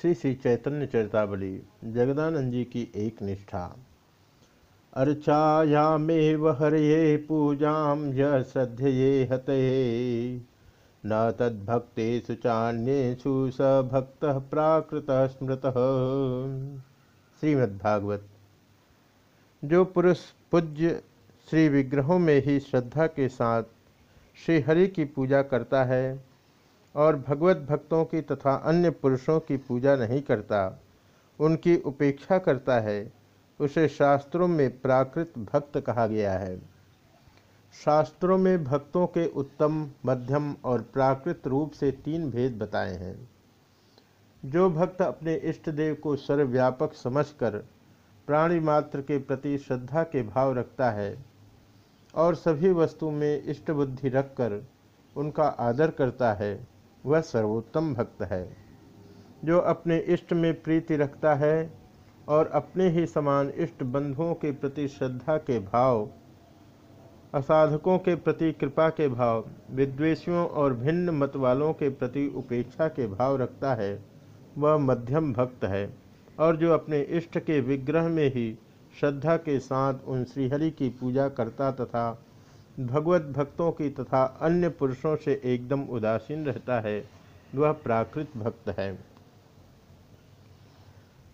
श्री श्री चैतन्य चरितावली जगदानंद जी की एक निष्ठा। अर्चाया अर्चायामेव हरये पूजां य श्रद्धये हतये। न तद्भक्तेषु चान्येषु स भक्त प्राकृत स्मृत। श्रीमद्भागवत। जो पुरुष पूज्य श्री विग्रहों में ही श्रद्धा के साथ श्री हरि की पूजा करता है और भगवत भक्तों की तथा अन्य पुरुषों की पूजा नहीं करता। उनकी उपेक्षा करता है। उसे शास्त्रों में प्राकृत भक्त कहा गया है। शास्त्रों में भक्तों के उत्तम, मध्यम और प्राकृत रूप से तीन भेद बताए हैं। जो भक्त अपने इष्ट देव को सर्वव्यापक समझकर प्राणी मात्र के प्रति श्रद्धा के भाव रखता है और सभी वस्तु में इष्ट बुद्धि रखकर उनका आदर करता है। वह सर्वोत्तम भक्त है, जो अपने इष्ट में प्रीति रखता है और अपने ही समान इष्ट बंधुओं के प्रति श्रद्धा के भाव, असाधकों के प्रति कृपा के भाव, विद्वेषियों और भिन्न मत वालों के प्रति उपेक्षा के भाव रखता है, वह मध्यम भक्त है और जो अपने इष्ट के विग्रह में ही श्रद्धा के साथ उन श्रीहरि की पूजा करता तथा भगवत भक्तों की तथा अन्य पुरुषों से एकदम उदासीन रहता है, वह प्राकृत भक्त है।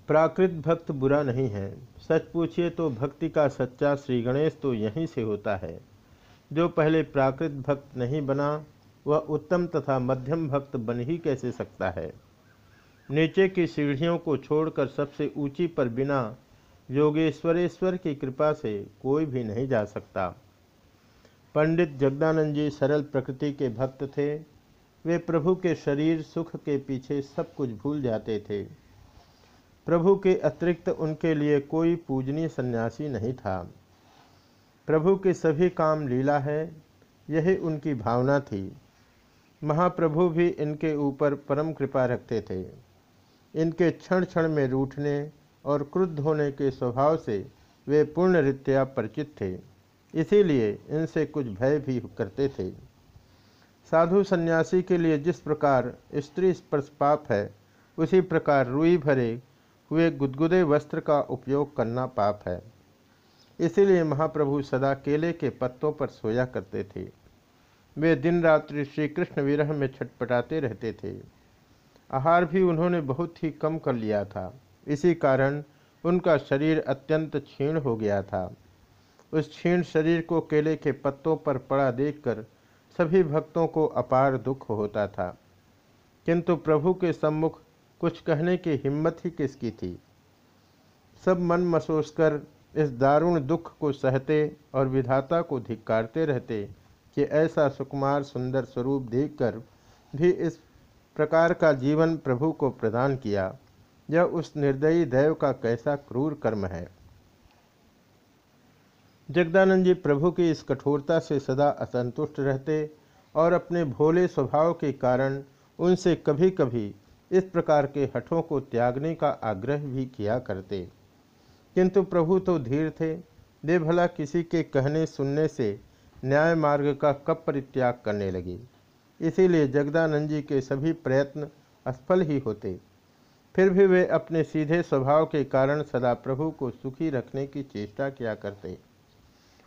प्राकृत भक्त बुरा नहीं है। सच पूछिए तो भक्ति का सच्चा श्री गणेश तो यहीं से होता है। जो पहले प्राकृत भक्त नहीं बना, वह उत्तम तथा मध्यम भक्त बन ही कैसे सकता है? नीचे की सीढ़ियों को छोड़कर सबसे ऊँची पर बिना योगेश्वरेश्वर की कृपा से कोई भी नहीं जा सकता। पंडित जगदानंद जी सरल प्रकृति के भक्त थे। वे प्रभु के शरीर, सुख के पीछे सब कुछ भूल जाते थे। प्रभु के अतिरिक्त उनके लिए कोई पूजनीय सन्यासी नहीं था। प्रभु के सभी काम लीला है, यही उनकी भावना थी। महाप्रभु भी इनके ऊपर परम कृपा रखते थे। इनके क्षण क्षण में रूठने और क्रुद्ध होने के स्वभाव से वे पूर्ण रीत्या परिचित थे। इसीलिए इनसे कुछ भय भी करते थे। साधु सन्यासी के लिए जिस प्रकार स्त्री स्पर्श पाप है, उसी प्रकार रुई भरे हुए गुदगुदे वस्त्र का उपयोग करना पाप है। इसीलिए महाप्रभु सदा केले के पत्तों पर सोया करते थे। वे दिन रात्रि श्री कृष्ण विरह में छटपटाते रहते थे। आहार भी उन्होंने बहुत ही कम कर लिया था। इसी कारण उनका शरीर अत्यंत क्षीण हो गया था। उस क्षीण शरीर को केले के पत्तों पर पड़ा देखकर सभी भक्तों को अपार दुख होता था। किंतु प्रभु के सम्मुख कुछ कहने की हिम्मत ही किसकी थी? सब मन मसोस कर इस दारुण दुख को सहते और विधाता को धिक्कारते रहते कि ऐसा सुकुमार सुंदर स्वरूप देखकर भी इस प्रकार का जीवन प्रभु को प्रदान किया। यह उस निर्दयी दैव का कैसा क्रूर कर्म है? जगदानंद जी प्रभु की इस कठोरता से सदा असंतुष्ट रहते और अपने भोले स्वभाव के कारण उनसे कभी कभी इस प्रकार के हठों को त्यागने का आग्रह भी किया करते। किंतु प्रभु तो धीर थे। वे भला किसी के कहने सुनने से न्याय मार्ग का कब परित्याग करने लगे। इसीलिए जगदानंद जी के सभी प्रयत्न असफल ही होते। फिर भी वे अपने सीधे स्वभाव के कारण सदा प्रभु को सुखी रखने की चेष्टा किया करते।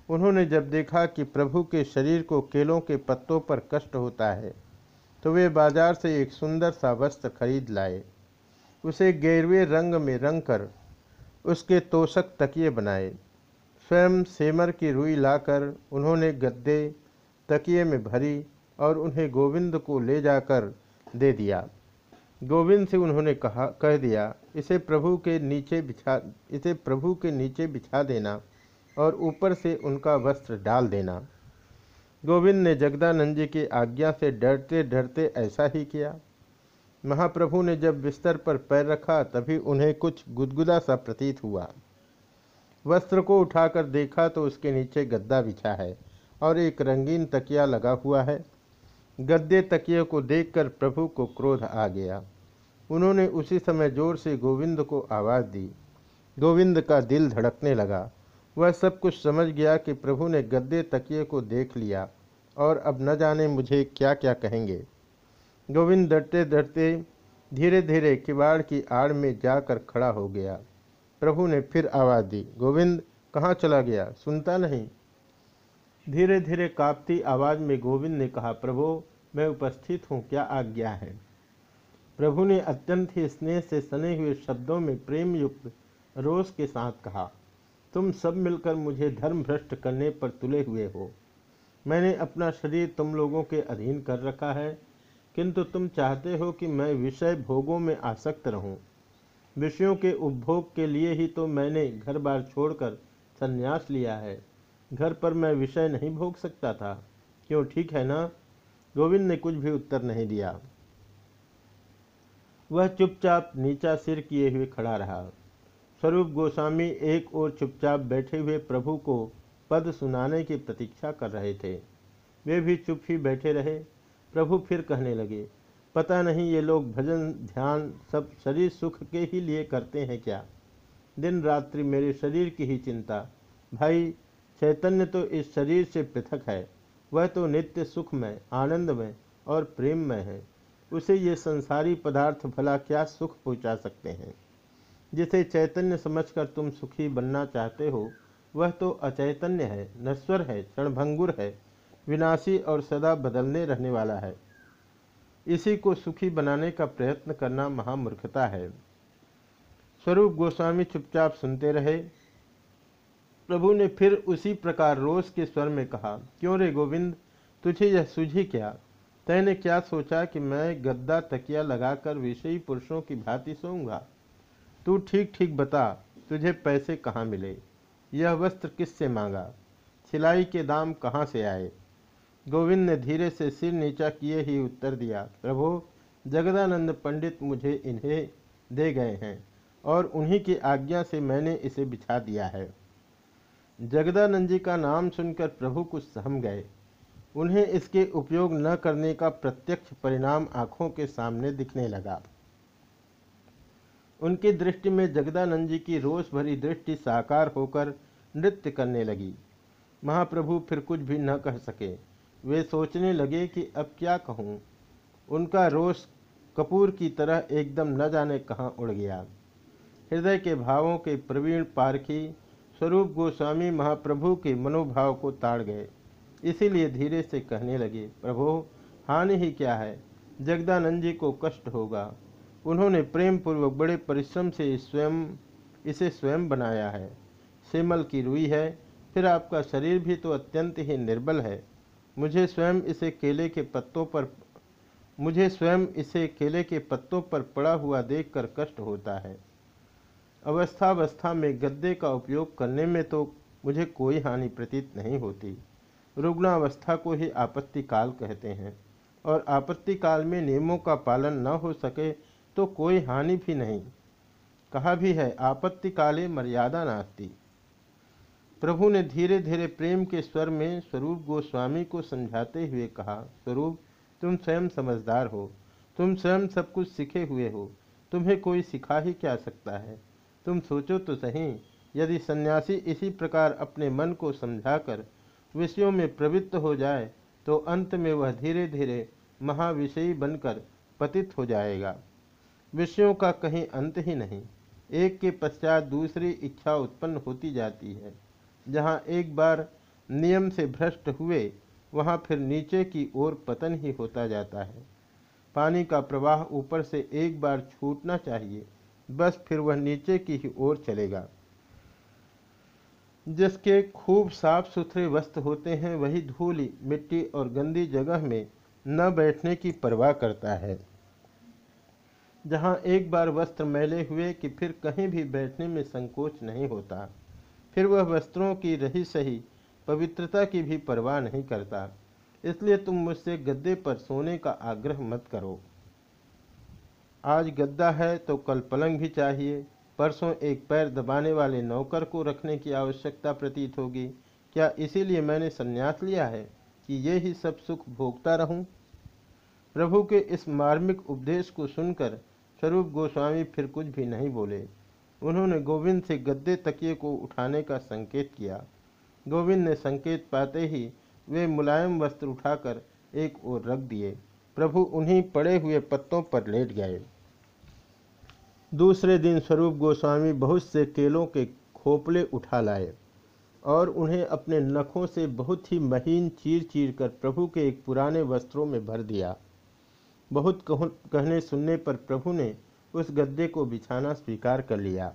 उन्होंने जब देखा कि प्रभु के शरीर को केलों के पत्तों पर कष्ट होता है तो वे बाज़ार से एक सुंदर सा वस्त्र खरीद लाए। उसे गेरवे रंग में रंग कर उसके तोषक तकिए बनाए। स्वयं सेमर की रुई लाकर उन्होंने गद्दे तकिए में भरी और उन्हें गोविंद को ले जाकर दे दिया। गोविंद से उन्होंने कहा, कह दिया, इसे प्रभु के नीचे बिछा, इसे प्रभु के नीचे बिछा देना। और ऊपर से उनका वस्त्र डाल देना। गोविंद ने जगदानंद जी की आज्ञा से डरते डरते ऐसा ही किया। महाप्रभु ने जब बिस्तर पर पैर रखा, तभी उन्हें कुछ गुदगुदा सा प्रतीत हुआ। वस्त्र को उठाकर देखा तो उसके नीचे गद्दा बिछा है और एक रंगीन तकिया लगा हुआ है। गद्दे तकिए को देखकर प्रभु को क्रोध आ गया। उन्होंने उसी समय ज़ोर से गोविंद को आवाज़ दी। गोविंद का दिल धड़कने लगा। वह सब कुछ समझ गया कि प्रभु ने गद्दे तकिए को देख लिया और अब न जाने मुझे क्या क्या कहेंगे। गोविंद डरते डरते धीरे धीरे किवाड़ की आड़ में जाकर खड़ा हो गया। प्रभु ने फिर आवाज़ दी, गोविंद, कहाँ चला गया? सुनता नहीं? धीरे धीरे कांपती आवाज़ में गोविंद ने कहा, प्रभु, मैं उपस्थित हूँ, क्या आज्ञा है? प्रभु ने अत्यंत ही स्नेह से सने हुए शब्दों में प्रेम युक्त रोष के साथ कहा तुम सब मिलकर मुझे धर्म भ्रष्ट करने पर तुले हुए हो। मैंने अपना शरीर तुम लोगों के अधीन कर रखा है, किंतु तुम चाहते हो कि मैं विषय भोगों में आसक्त रहूँ। विषयों के उपभोग के लिए ही तो मैंने घर बार छोड़कर संन्यास लिया है। घर पर मैं विषय नहीं भोग सकता था। क्यों, ठीक है ना? गोविंद ने कुछ भी उत्तर नहीं दिया। वह चुपचाप नीचा सिर किए हुए खड़ा रहा। स्वरूप गोस्वामी एक ओर चुपचाप बैठे हुए प्रभु को पद सुनाने की प्रतीक्षा कर रहे थे। वे भी चुप ही बैठे रहे। प्रभु फिर कहने लगे, पता नहीं ये लोग भजन, ध्यान सब शरीर सुख के ही लिए करते हैं क्या? दिन रात्रि मेरे शरीर की ही चिंता। भाई, चैतन्य तो इस शरीर से पृथक है। वह तो नित्य सुखमय, आनंदमय और प्रेममय है। उसे ये संसारी पदार्थ भला क्या सुख पहुँचा सकते हैं? जिसे चैतन्य समझकर तुम सुखी बनना चाहते हो, वह तो अचैतन्य है, नश्वर है, क्षणभंगुर है, विनाशी और सदा बदलने रहने वाला है। इसी को सुखी बनाने का प्रयत्न करना महामूर्खता है। स्वरूप गोस्वामी चुपचाप सुनते रहे। प्रभु ने फिर उसी प्रकार रोष के स्वर में कहा, क्यों रे गोविंद, तुझे यह सूझी क्या? तैने क्या सोचा कि मैं गद्दा तकिया लगाकर विषयी पुरुषों की भांति सोऊँगा? तू ठीक ठीक बता, तुझे पैसे कहाँ मिले? यह वस्त्र किससे मांगा? सिलाई के दाम कहाँ से आए? गोविंद ने धीरे से सिर नीचा किए ही उत्तर दिया, प्रभु, जगदानंद पंडित मुझे इन्हें दे गए हैं और उन्हीं की आज्ञा से मैंने इसे बिछा दिया है। जगदानंद जी का नाम सुनकर प्रभु कुछ सहम गए। उन्हें इसके उपयोग न करने का प्रत्यक्ष परिणाम आँखों के सामने दिखने लगा। उनकी दृष्टि में जगदानंद जी की रोष भरी दृष्टि साकार होकर नृत्य करने लगी। महाप्रभु फिर कुछ भी न कह सके। वे सोचने लगे कि अब क्या कहूँ। उनका रोष कपूर की तरह एकदम न जाने कहाँ उड़ गया। हृदय के भावों के प्रवीण पारखी स्वरूप गोस्वामी महाप्रभु के मनोभाव को ताड़ गए। इसीलिए धीरे से कहने लगे, प्रभु, हानि ही क्या है? जगदानंद जी को कष्ट होगा। उन्होंने प्रेम पूर्वक बड़े परिश्रम से स्वयं, इसे स्वयं बनाया है। सेमल की रुई है, फिर आपका शरीर भी तो अत्यंत ही निर्बल है। मुझे स्वयं इसे केले के पत्तों पर, मुझे स्वयं इसे केले के पत्तों पर पड़ा हुआ देखकर कष्ट होता है। अवस्थावस्था में गद्दे का उपयोग करने में तो मुझे कोई हानि प्रतीत नहीं होती। रुग्णावस्था को ही आपत्ति काल कहते हैं, और आपत्ति काल में नियमों का पालन न हो सके तो कोई हानि भी नहीं। कहा भी है आपत्ति काले मर्यादा नास्ती। प्रभु ने धीरे धीरे प्रेम के स्वर में स्वरूप गोस्वामी को समझाते हुए कहा, स्वरूप, तुम स्वयं समझदार हो। तुम स्वयं सब कुछ सीखे हुए हो। तुम्हें कोई सिखा ही क्या सकता है? तुम सोचो तो सही, यदि सन्यासी इसी प्रकार अपने मन को समझाकर विषयों में प्रवृत्त हो जाए तो अंत में वह धीरे धीरे महाविषयी बनकर पतित हो जाएगा। विषयों का कहीं अंत ही नहीं। एक के पश्चात दूसरी इच्छा उत्पन्न होती जाती है। जहाँ एक बार नियम से भ्रष्ट हुए, वहाँ फिर नीचे की ओर पतन ही होता जाता है। पानी का प्रवाह ऊपर से एक बार छूटना चाहिए, बस फिर वह नीचे की ही ओर चलेगा। जिसके खूब साफ़ सुथरे वस्त्र होते हैं, वही धूली, मिट्टी और गंदी जगह में न बैठने की परवाह करता है। जहाँ एक बार वस्त्र मैले हुए कि फिर कहीं भी बैठने में संकोच नहीं होता। फिर वह वस्त्रों की रही सही, पवित्रता की भी परवाह नहीं करता। इसलिए तुम मुझसे गद्दे पर सोने का आग्रह मत करो। आज गद्दा है तो कल पलंग भी चाहिए। परसों एक पैर दबाने वाले नौकर को रखने की आवश्यकता प्रतीत होगी। क्या इसीलिए मैंने संन्यास लिया है कि ये ही सब सुख भोगता रहूँ? प्रभु के इस मार्मिक उपदेश को सुनकर स्वरूप गोस्वामी फिर कुछ भी नहीं बोले। उन्होंने गोविंद से गद्दे तकिए को उठाने का संकेत किया। गोविंद ने संकेत पाते ही वे मुलायम वस्त्र उठाकर एक ओर रख दिए। प्रभु उन्हीं पड़े हुए पत्तों पर लेट गए। दूसरे दिन स्वरूप गोस्वामी बहुत से केलों के खोपले उठा लाए और उन्हें अपने नखों से बहुत ही महीन चीर चीर कर प्रभु के एक पुराने वस्त्रों में भर दिया। बहुत कहने सुनने पर प्रभु ने उस गद्दे को बिछाना स्वीकार कर लिया।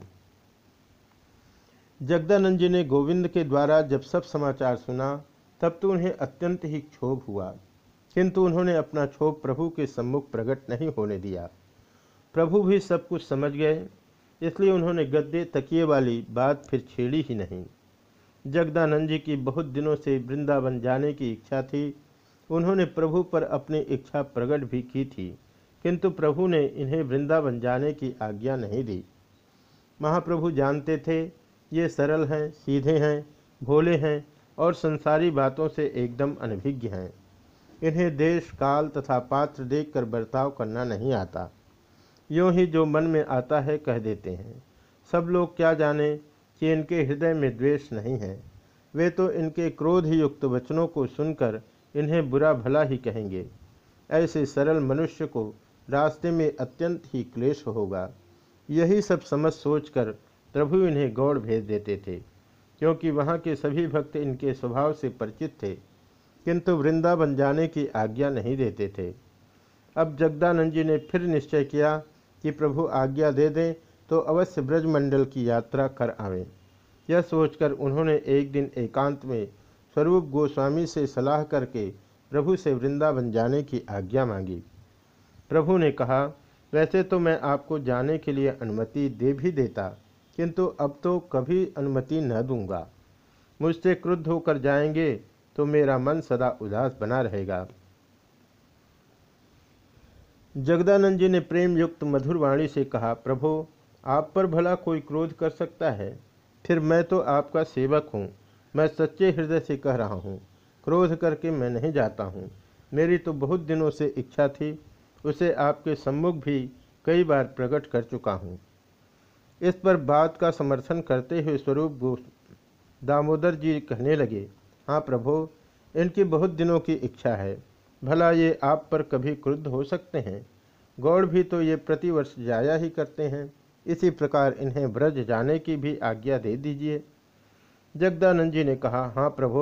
जगदानंद जी ने गोविंद के द्वारा जब सब समाचार सुना, तब तो उन्हें अत्यंत ही क्षोभ हुआ। किंतु उन्होंने अपना क्षोभ प्रभु के सम्मुख प्रकट नहीं होने दिया। प्रभु भी सब कुछ समझ गए, इसलिए उन्होंने गद्दे तकिए वाली बात फिर छेड़ी ही नहीं। जगदानंद जी की बहुत दिनों से वृंदावन जाने की इच्छा थी उन्होंने प्रभु पर अपनी इच्छा प्रकट भी की थी, किंतु प्रभु ने इन्हें वृंदावन जाने की आज्ञा नहीं दी। महाप्रभु जानते थे, ये सरल हैं, सीधे हैं, भोले हैं और संसारी बातों से एकदम अनभिज्ञ हैं। इन्हें देश, काल तथा पात्र देखकर बर्ताव करना नहीं आता। यूँ ही जो मन में आता है कह देते हैं, सब लोग क्या जाने कि इनके हृदय में द्वेष नहीं है। वे तो इनके क्रोध युक्त वचनों को सुनकर इन्हें बुरा भला ही कहेंगे। ऐसे सरल मनुष्य को रास्ते में अत्यंत ही क्लेश होगा। यही सब समझ सोचकर प्रभु इन्हें गौड़ भेज देते थे, क्योंकि वहाँ के सभी भक्त इनके स्वभाव से परिचित थे, किंतु वृंदावन जाने की आज्ञा नहीं देते थे। अब जगदानंद जी ने फिर निश्चय किया कि प्रभु आज्ञा दे दें तो अवश्य ब्रजमंडल की यात्रा कर आवें। यह सोचकर उन्होंने एक दिन एकांत में स्वरूप गोस्वामी से सलाह करके प्रभु से वृंदावन जाने की आज्ञा मांगी। प्रभु ने कहा, वैसे तो मैं आपको जाने के लिए अनुमति दे भी देता, किंतु अब तो कभी अनुमति न दूँगा। मुझसे क्रुद्ध होकर जाएँगे तो मेरा मन सदा उदास बना रहेगा। जगदानंद जी ने प्रेम युक्त मधुर वाणी से कहा, प्रभु, आप पर भला कोई क्रोध कर सकता है? फिर मैं तो आपका सेवक हूँ। मैं सच्चे हृदय से कह रहा हूँ, क्रोध करके मैं नहीं जाता हूँ। मेरी तो बहुत दिनों से इच्छा थी, उसे आपके सम्मुख भी कई बार प्रकट कर चुका हूँ। इस पर बात का समर्थन करते हुए स्वरूप दामोदर जी कहने लगे हाँ प्रभु, इनकी बहुत दिनों की इच्छा है, भला ये आप पर कभी क्रुद्ध हो सकते हैं? गौड़ भी तो ये प्रतिवर्ष जाया ही करते हैं, इसी प्रकार इन्हें ब्रज जाने की भी आज्ञा दे दीजिए। जगदानंद जी ने कहा हाँ प्रभु,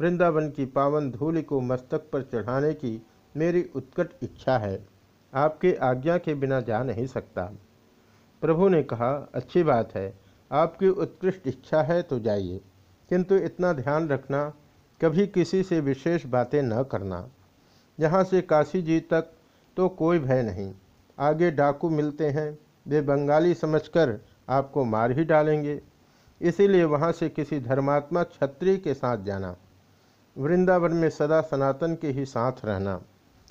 वृंदावन की पावन धूलि को मस्तक पर चढ़ाने की मेरी उत्कट इच्छा है। आपके आज्ञा के बिना जा नहीं सकता। प्रभु ने कहा, अच्छी बात है, आपकी उत्कृष्ट इच्छा है तो जाइए, किंतु इतना ध्यान रखना, कभी किसी से विशेष बातें न करना। यहाँ से काशी जी तक तो कोई भय नहीं। आगे डाकू मिलते हैं, वे बंगाली समझकर आपको मार ही डालेंगे। इसीलिए वहाँ से किसी धर्मात्मा क्षत्रिय के साथ जाना, वृंदावन में सदा सनातन के ही साथ रहना,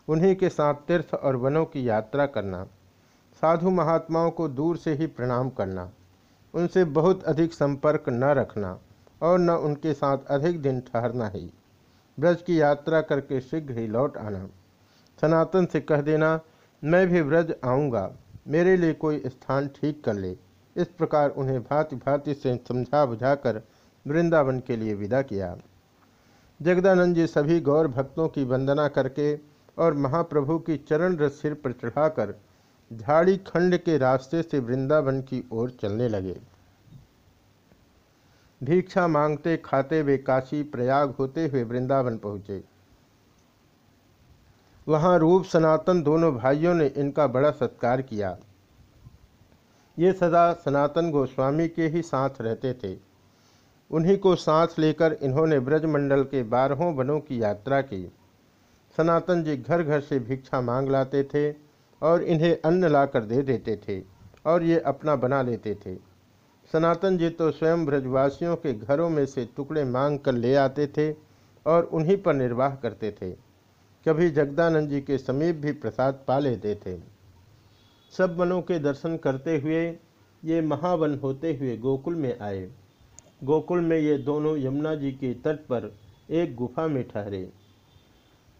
उन्हीं के साथ तीर्थ और वनों की यात्रा करना, साधु महात्माओं को दूर से ही प्रणाम करना, उनसे बहुत अधिक संपर्क न रखना और न उनके साथ अधिक दिन ठहरना ही। ब्रज की यात्रा करके शीघ्र ही लौट आना। सनातन से कह देना, मैं भी ब्रज आऊँगा, मेरे लिए कोई स्थान ठीक कर ले। इस प्रकार उन्हें भांति भांति से समझा बुझाकर वृंदावन के लिए विदा किया। जगदानंद जी सभी गौर भक्तों की वंदना करके और महाप्रभु की चरण रस सिर पर चढ़ाकर झाड़ी खंड के रास्ते से वृंदावन की ओर चलने लगे। भिक्षा मांगते खाते वे काशी प्रयाग होते हुए वृंदावन पहुँचे। वहाँ रूप सनातन दोनों भाइयों ने इनका बड़ा सत्कार किया। ये सदा सनातन गोस्वामी के ही साथ रहते थे। उन्हीं को साथ लेकर इन्होंने ब्रजमंडल के बारहों वनों की यात्रा की। सनातन जी घर घर से भिक्षा मांग लाते थे और इन्हें अन्न लाकर दे देते थे और ये अपना बना लेते थे। सनातन जी तो स्वयं ब्रजवासियों के घरों में से टुकड़े मांग कर ले आते थे और उन्हीं पर निर्वाह करते थे। कभी जगदानंद जी के समीप भी प्रसाद पा लेते थे। सब वनों के दर्शन करते हुए, ये महावन होते हुए गोकुल में आए। गोकुल में ये दोनों यमुना जी के तट पर एक गुफा में ठहरे।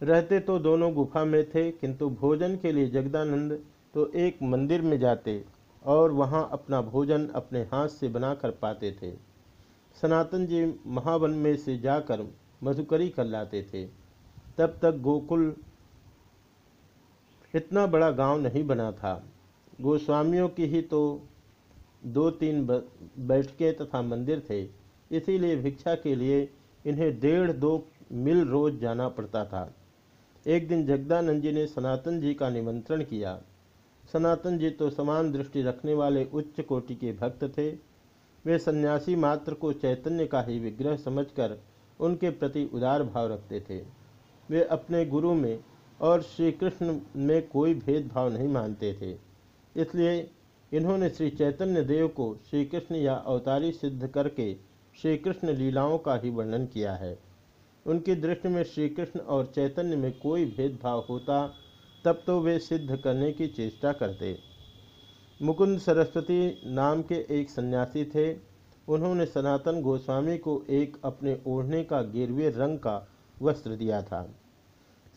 रहते तो दोनों गुफा में थे, किंतु भोजन के लिए जगदानंद तो एक मंदिर में जाते और वहाँ अपना भोजन अपने हाथ से बना कर पाते थे। सनातन जी महावन में से जाकर मधुकरी कर लाते थे। तब तक गोकुल इतना बड़ा गाँव नहीं बना था। गोस्वामियों की ही तो दो तीन बैठके तथा मंदिर थे। इसीलिए भिक्षा के लिए इन्हें डेढ़ दो मिल रोज जाना पड़ता था। एक दिन जगदानंद जी ने सनातन जी का निमंत्रण किया। सनातन जी तो समान दृष्टि रखने वाले उच्च कोटि के भक्त थे। वे सन्यासी मात्र को चैतन्य का ही विग्रह समझकर उनके प्रति उदार भाव रखते थे। वे अपने गुरु में और श्री कृष्ण में कोई भेदभाव नहीं मानते थे। इसलिए इन्होंने श्री चैतन्य देव को श्री कृष्ण या अवतारी सिद्ध करके श्री कृष्ण लीलाओं का ही वर्णन किया है। उनकी दृष्टि में श्री कृष्ण और चैतन्य में कोई भेदभाव होता, तब तो वे सिद्ध करने की चेष्टा करते। मुकुंद सरस्वती नाम के एक सन्यासी थे। उन्होंने सनातन गोस्वामी को एक अपने ओढ़ने का गिरवे रंग का वस्त्र दिया था।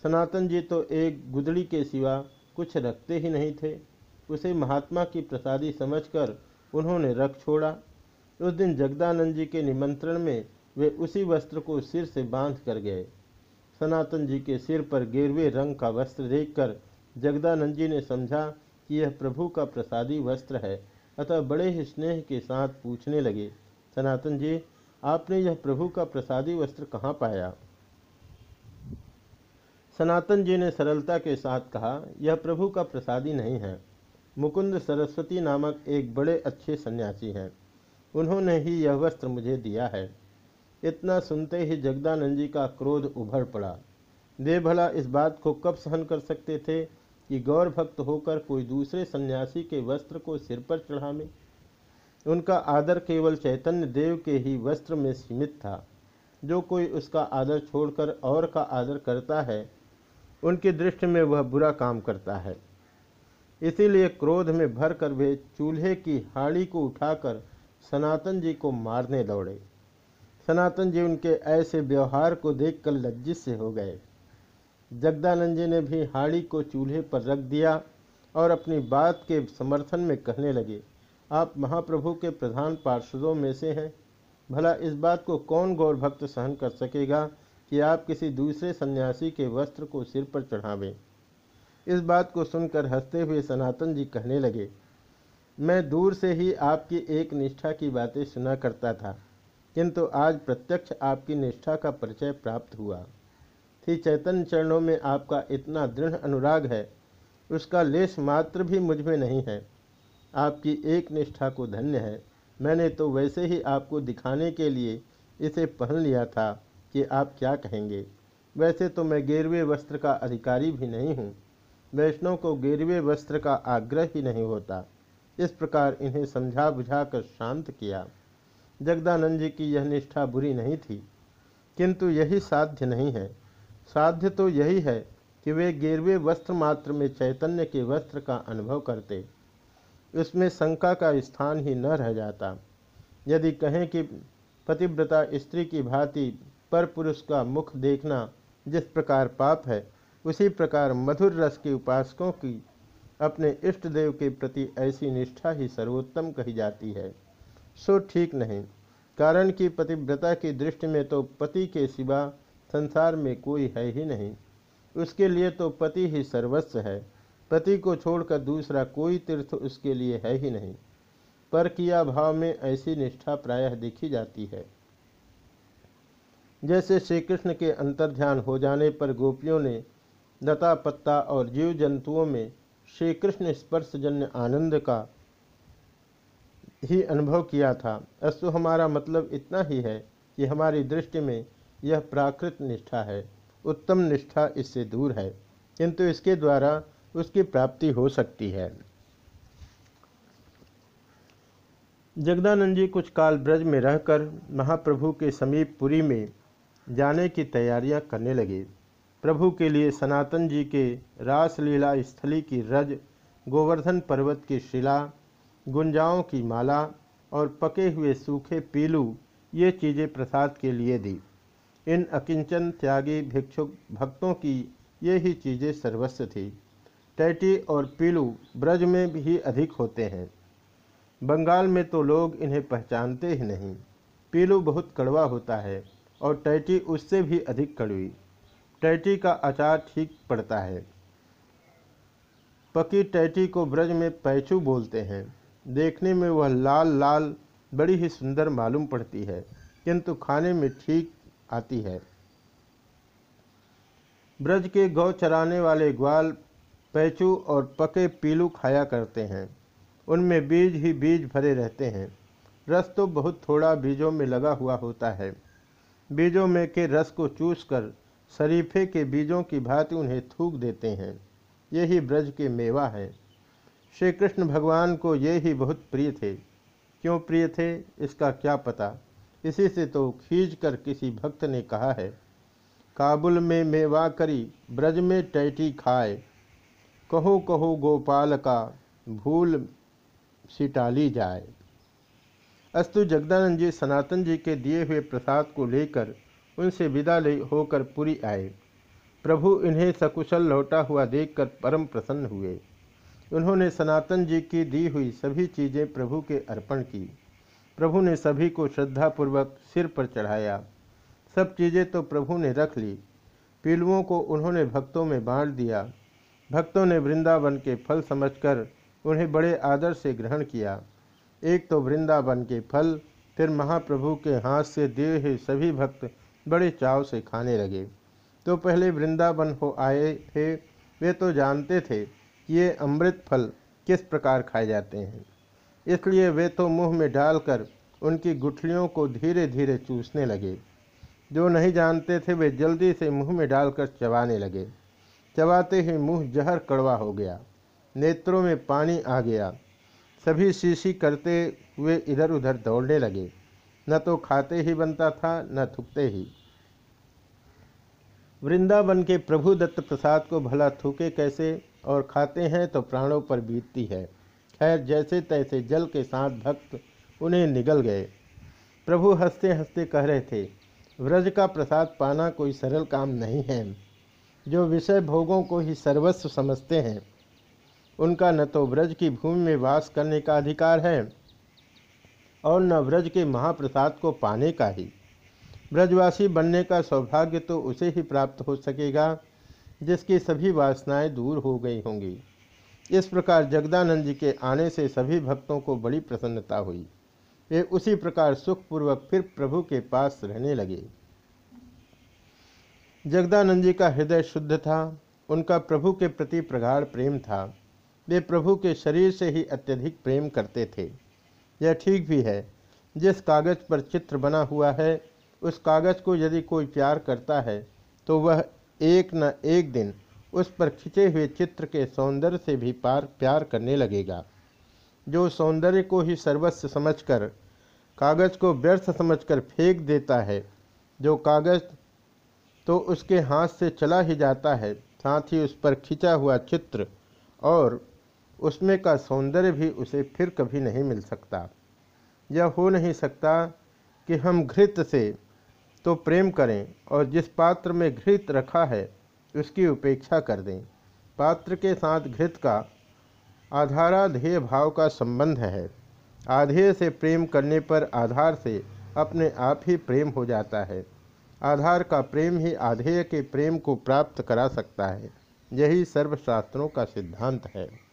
सनातन जी तो एक गुदड़ी के सिवा कुछ रखते ही नहीं थे। उसे महात्मा की प्रसादी समझकर उन्होंने रख छोड़ा। उस दिन जगदानंद जी के निमंत्रण में वे उसी वस्त्र को सिर से बाँध कर गए। सनातन जी के सिर पर गेरवे रंग का वस्त्र देखकर जगदानंद जी ने समझा कि यह प्रभु का प्रसादी वस्त्र है, अतः बड़े ही स्नेह के साथ पूछने लगे, सनातन जी, आपने यह प्रभु का प्रसादी वस्त्र कहाँ पाया? सनातन जी ने सरलता के साथ कहा, यह प्रभु का प्रसादी नहीं है। मुकुंद सरस्वती नामक एक बड़े अच्छे सन्यासी हैं। उन्होंने ही यह वस्त्र मुझे दिया है। इतना सुनते ही जगदानंद जी का क्रोध उभर पड़ा। वे भला इस बात को कब सहन कर सकते थे कि गौर भक्त होकर कोई दूसरे सन्यासी के वस्त्र को सिर पर चढ़ावे? उनका आदर केवल चैतन्य देव के ही वस्त्र में सीमित था। जो कोई उसका आदर छोड़कर और का आदर करता है, उनकी दृष्टि में वह बुरा काम करता है। इसीलिए क्रोध में भर कर वे चूल्हे की हाड़ी को उठाकर सनातन जी को मारने दौड़े। सनातन जी उनके ऐसे व्यवहार को देखकर लज्जित से हो गए। जगदानंद जी ने भी हाड़ी को चूल्हे पर रख दिया और अपनी बात के समर्थन में कहने लगे, आप महाप्रभु के प्रधान पार्षदों में से हैं। भला इस बात को कौन गौर भक्त सहन कर सकेगा कि आप किसी दूसरे सन्यासी के वस्त्र को सिर पर चढ़ावें? इस बात को सुनकर हँसते हुए सनातन जी कहने लगे, मैं दूर से ही आपकी एक निष्ठा की बातें सुना करता था, किंतु आज प्रत्यक्ष आपकी निष्ठा का परिचय प्राप्त हुआ। थी चैतन्य चरणों में आपका इतना दृढ़ अनुराग है, उसका लेश मात्र भी मुझमें नहीं है। आपकी एक निष्ठा को धन्य है। मैंने तो वैसे ही आपको दिखाने के लिए इसे पहन लिया था कि आप क्या कहेंगे। वैसे तो मैं गेरवे वस्त्र का अधिकारी भी नहीं हूँ। वैष्णव को गेरवे वस्त्र का आग्रह ही नहीं होता। इस प्रकार इन्हें समझा बुझाकर शांत किया। जगदानंद जी की यह निष्ठा बुरी नहीं थी, किंतु यही साध्य नहीं है। साध्य तो यही है कि वे गिरवे वस्त्र मात्र में चैतन्य के वस्त्र का अनुभव करते। उसमें शंका का स्थान ही न रह जाता। यदि कहें कि पतिव्रता स्त्री की भांति पर पुरुष का मुख देखना जिस प्रकार पाप है उसी प्रकार मधुर रस के उपासकों की अपने इष्ट देव के प्रति ऐसी निष्ठा ही सर्वोत्तम कही जाती है। सो ठीक नहीं, कारण कि पतिव्रता की दृष्टि में तो पति के सिवा संसार में कोई है ही नहीं। उसके लिए तो पति ही सर्वस्व है, पति को छोड़कर दूसरा कोई तीर्थ उसके लिए है ही नहीं। पर किया भाव में ऐसी निष्ठा प्रायः देखी जाती है। जैसे श्री कृष्ण के अंतर्ध्यान हो जाने पर गोपियों ने लता पत्ता और जीव जंतुओं में श्री कृष्ण स्पर्शजन्य आनंद का ही अनुभव किया था। अस्तु, हमारा मतलब इतना ही है कि हमारी दृष्टि में यह प्राकृत निष्ठा है। उत्तम निष्ठा इससे दूर है, किंतु इसके द्वारा उसकी प्राप्ति हो सकती है। जगदानंद जी कुछ काल ब्रज में रहकर महाप्रभु के समीप पुरी में जाने की तैयारियाँ करने लगे। प्रभु के लिए सनातन जी के रासलीला स्थली की रज, गोवर्धन पर्वत की शिला, गुंजाओं की माला और पके हुए सूखे पीलू, ये चीज़ें प्रसाद के लिए दी। इन अकिंचन त्यागी भिक्षुक भक्तों की ये ही चीज़ें सर्वस्व थी। टैटी और पीलू ब्रज में भी अधिक होते हैं। बंगाल में तो लोग इन्हें पहचानते ही नहीं। पीलू बहुत कड़वा होता है और टैटी उससे भी अधिक कड़वी। टैटी का अचार ठीक पड़ता है। पकी टैटी को ब्रज में पैचू बोलते हैं। देखने में वह लाल लाल, बड़ी ही सुंदर मालूम पड़ती है, किंतु खाने में ठीक आती है। ब्रज के गौ चराने वाले ग्वाल पैचू और पके पीलू खाया करते हैं। उनमें बीज ही बीज भरे रहते हैं। रस तो बहुत थोड़ा बीजों में लगा हुआ होता है। बीजों में के रस को चूस कर शरीफे के बीजों की भांति उन्हें थूक देते हैं। यही ब्रज के मेवा है। श्री कृष्ण भगवान को ये ही बहुत प्रिय थे। क्यों प्रिय थे, इसका क्या पता? इसी से तो खींच कर किसी भक्त ने कहा है, काबुल में मेवा करी, ब्रज में टैटी खाए। कहो कहो गोपाल का भूल सिटाली जाए। अस्तु जगदानंद जी सनातन जी के दिए हुए प्रसाद को लेकर उनसे विदा ले होकर पूरी आए। प्रभु इन्हें सकुशल लौटा हुआ देखकर परम प्रसन्न हुए। उन्होंने सनातन जी की दी हुई सभी चीज़ें प्रभु के अर्पण की। प्रभु ने सभी को श्रद्धापूर्वक सिर पर चढ़ाया। सब चीज़ें तो प्रभु ने रख ली। पीलुओं को उन्होंने भक्तों में बांट दिया। भक्तों ने वृंदावन के फल समझकर उन्हें बड़े आदर से ग्रहण किया। एक तो वृंदावन के फल, फिर महाप्रभु के हाथ से दिए हुए सभी भक्त बड़े चाव से खाने लगे। तो पहले वृंदावन हो आए थे, वे तो जानते थे कि ये अमृत फल किस प्रकार खाए जाते हैं। इसलिए वे तो मुँह में डालकर उनकी गुठलियों को धीरे धीरे चूसने लगे। जो नहीं जानते थे, वे जल्दी से मुँह में डालकर चबाने लगे। चबाते ही मुँह जहर कड़वा हो गया। नेत्रों में पानी आ गया। सभी शीशी करते हुए इधर उधर दौड़ने लगे। न तो खाते ही बनता था, न थुकते ही। वृंदावन के प्रभु दत्त प्रसाद को भला थूके कैसे और खाते हैं तो प्राणों पर बीतती है। खैर, जैसे तैसे जल के साथ भक्त उन्हें निगल गए। प्रभु हँसते हँसते कह रहे थे, व्रज का प्रसाद पाना कोई सरल काम नहीं है। जो विषय भोगों को ही सर्वस्व समझते हैं, उनका न तो व्रज की भूमि में वास करने का अधिकार है और न व्रज के महाप्रसाद को पाने का ही। ब्रजवासी बनने का सौभाग्य तो उसे ही प्राप्त हो सकेगा, जिसकी सभी वासनाएँ दूर हो गई होंगी। इस प्रकार जगदानंद जी के आने से सभी भक्तों को बड़ी प्रसन्नता हुई। वे उसी प्रकार सुखपूर्वक फिर प्रभु के पास रहने लगे। जगदानंद जी का हृदय शुद्ध था, उनका प्रभु के प्रति प्रगाढ़ प्रेम था। वे प्रभु के शरीर से ही अत्यधिक प्रेम करते थे। यह ठीक भी है, जिस कागज़ पर चित्र बना हुआ है उस कागज़ को यदि कोई प्यार करता है तो वह एक न एक दिन उस पर खिंचे हुए चित्र के सौंदर्य से भी पार प्यार करने लगेगा। जो सौंदर्य को ही सर्वस्व समझकर, कागज़ को व्यर्थ समझकर फेंक देता है, जो कागज़ तो उसके हाथ से चला ही जाता है, साथ ही उस पर खिंचा हुआ चित्र और उसमें का सौंदर्य भी उसे फिर कभी नहीं मिल सकता। यह हो नहीं सकता कि हम घृत से तो प्रेम करें और जिस पात्र में घृत रखा है, उसकी उपेक्षा कर दें। पात्र के साथ घृत का आधाराधेय भाव का संबंध है। आधेय से प्रेम करने पर आधार से अपने आप ही प्रेम हो जाता है। आधार का प्रेम ही आधेय के प्रेम को प्राप्त करा सकता है। यही सर्वशास्त्रों का सिद्धांत है।